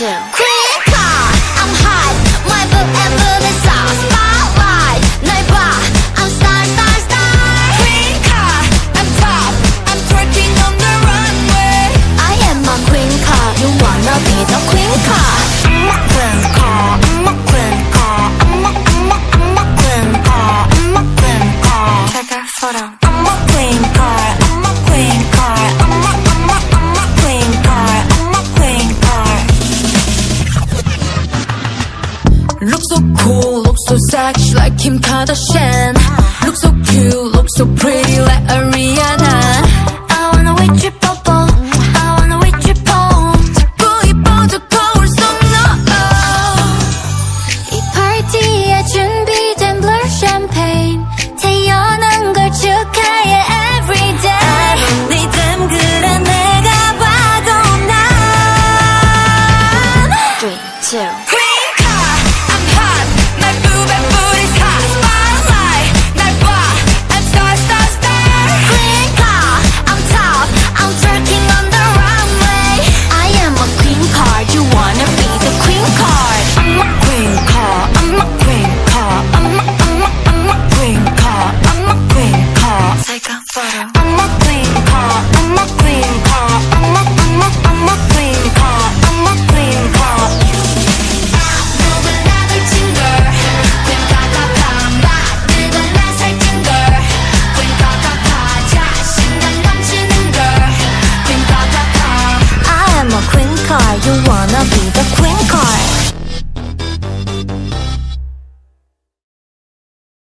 없어요. cool, look so sexy like Kim Kardashian. Look so cute, look so pretty like Ariana. I wanna wait. I wanna wait 자꾸 이뻐져 거울 속 너. 이 파티에 준비된 blue champagne. 태어난 걸 축하해 every day. 네 닮그라 내가 봐도 난. Three, two.